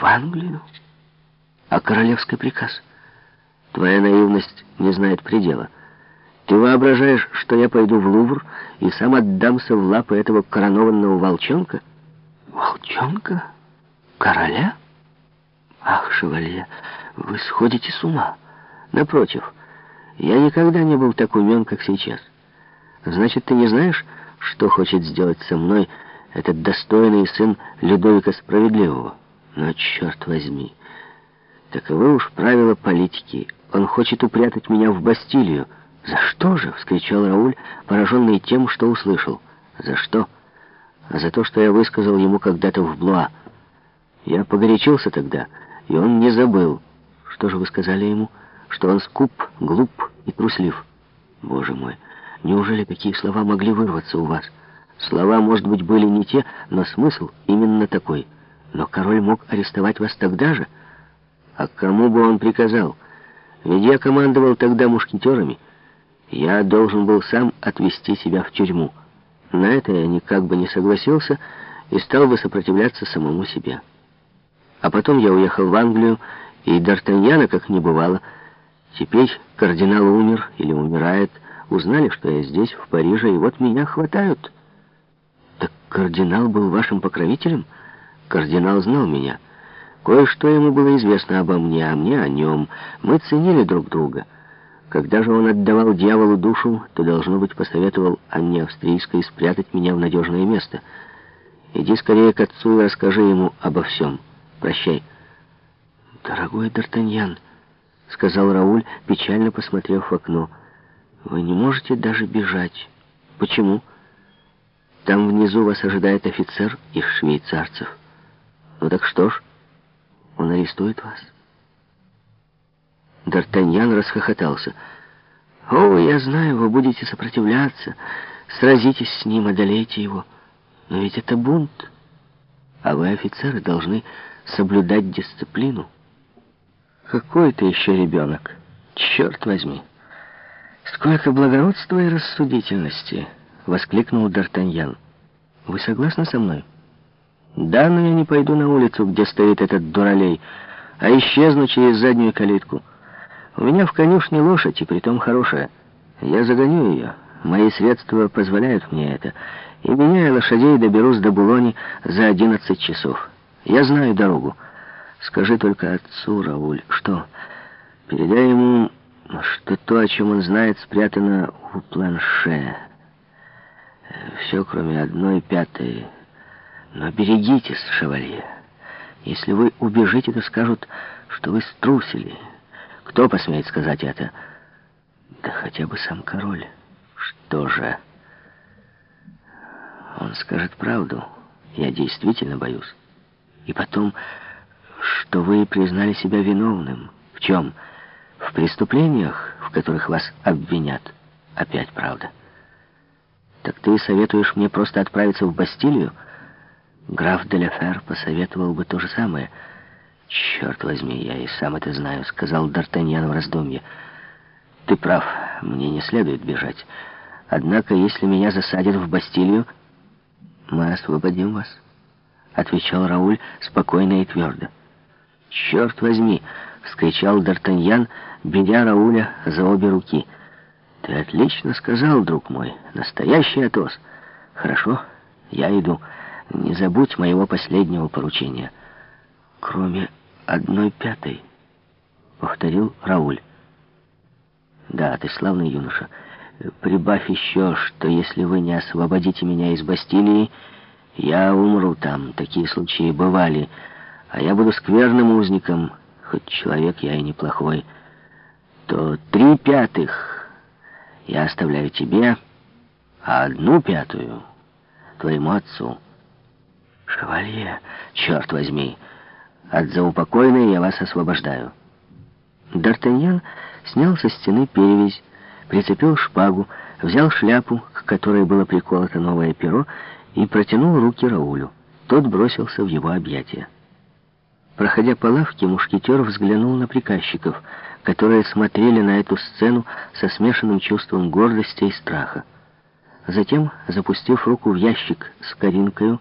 В Англию? А королевский приказ? Твоя наивность не знает предела. Ты воображаешь, что я пойду в Лувр и сам отдамся в лапы этого коронованного волчонка? Волчонка? Короля? Ах, шевалье, вы сходите с ума. Напротив, я никогда не был так умен, как сейчас. Значит, ты не знаешь, что хочет сделать со мной этот достойный сын Людовика Справедливого? Но, черт возьми, таковы уж правила политики. Он хочет упрятать меня в Бастилию. «За что же?» — вскричал Рауль, пораженный тем, что услышал. «За что?» «А за то, что я высказал ему когда-то в Блуа. Я погорячился тогда, и он не забыл. Что же вы сказали ему? Что он скуп, глуп и труслив. Боже мой, неужели такие слова могли вырваться у вас? Слова, может быть, были не те, но смысл именно такой. Но король мог арестовать вас тогда же. А кому бы он приказал? Ведь я командовал тогда мушкетерами». Я должен был сам отвезти себя в тюрьму. На это я никак бы не согласился и стал бы сопротивляться самому себе. А потом я уехал в Англию, и Д'Артаньяна как не бывало. Теперь кардинал умер или умирает. Узнали, что я здесь, в Париже, и вот меня хватают. Так кардинал был вашим покровителем? Кардинал знал меня. Кое-что ему было известно обо мне, а мне о нем. Мы ценили друг друга. Когда же он отдавал дьяволу душу, то, должно быть, посоветовал Анне Австрийской спрятать меня в надежное место. Иди скорее к отцу и расскажи ему обо всем. Прощай. Дорогой Д'Артаньян, — сказал Рауль, печально посмотрев в окно, — вы не можете даже бежать. Почему? Там внизу вас ожидает офицер из швейцарцев. Ну так что ж, он арестует вас. Д'Артаньян расхохотался. «О, я знаю, вы будете сопротивляться, сразитесь с ним, одолейте его. Но ведь это бунт, а вы, офицеры, должны соблюдать дисциплину. Какой ты еще ребенок? Черт возьми! Сколько благородства и рассудительности!» — воскликнул Д'Артаньян. «Вы согласны со мной?» «Да, но я не пойду на улицу, где стоит этот дуралей, а исчезну через заднюю калитку». У меня в конюшне лошадь, и притом хорошая. Я загоню ее. Мои средства позволяют мне это. И меняя лошадей, доберусь до Булони за 11 часов. Я знаю дорогу. Скажи только отцу, Рауль, что... Передай ему, что то, о чем он знает, спрятано у планше. Все, кроме одной пятой. Но берегитесь, шевалье. Если вы убежите, то скажут, что вы струсили. Кто посмеет сказать это? Да хотя бы сам король. Что же? Он скажет правду. Я действительно боюсь. И потом, что вы признали себя виновным. В чем? В преступлениях, в которых вас обвинят. Опять правда. Так ты советуешь мне просто отправиться в Бастилию? Граф Деляфер посоветовал бы то же самое — «Черт возьми, я и сам это знаю», — сказал Д'Артаньян в раздумье. «Ты прав, мне не следует бежать. Однако, если меня засадят в Бастилию, мы освободим вас», — отвечал Рауль спокойно и твердо. «Черт возьми!» — вскричал Д'Артаньян, беря Рауля за обе руки. «Ты отлично сказал, друг мой, настоящий Атос. Хорошо, я иду. Не забудь моего последнего поручения. Кроме одной пятой», — повторил Рауль. «Да, ты славный юноша. Прибавь еще, что если вы не освободите меня из Бастилии, я умру там. Такие случаи бывали. А я буду скверным узником, хоть человек я и неплохой. То три пятых я оставляю тебе, а одну пятую — твоему отцу». «Шевалье, черт возьми!» От заупокойной я вас освобождаю». Д'Артаньян снял со стены перевязь, прицепил шпагу, взял шляпу, к которой было приколото новое перо, и протянул руки Раулю. Тот бросился в его объятия. Проходя по лавке, мушкетер взглянул на приказчиков, которые смотрели на эту сцену со смешанным чувством гордости и страха. Затем, запустив руку в ящик с коринкою,